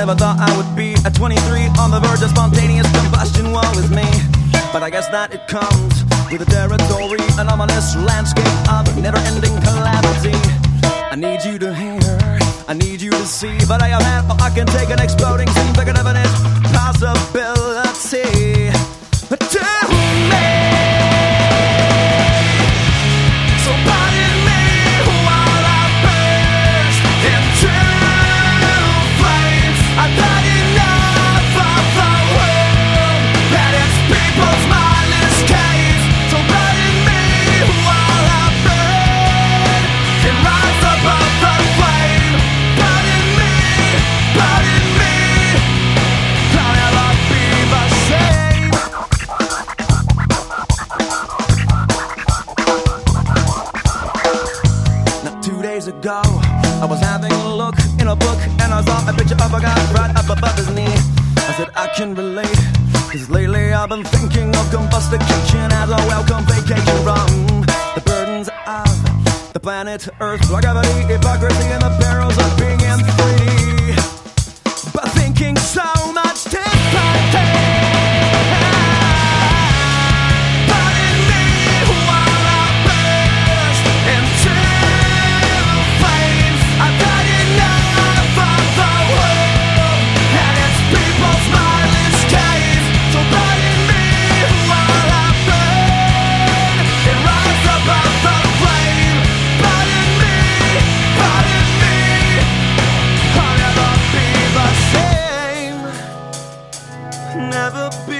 never thought I would be at 23 on the verge of spontaneous combustion. Woe is me. But I guess that it comes with the territory, an ominous landscape of never ending calamity. I need you to hear, I need you to see, but I am at, I can take an exploding scene, ago, I was having a look in a book and I saw a picture of a guy right up above his knee. I said, I can relate, cause lately I've been thinking of combustication as a welcome vacation from the burdens of the planet Earth, gravity, hypocrisy, and the never be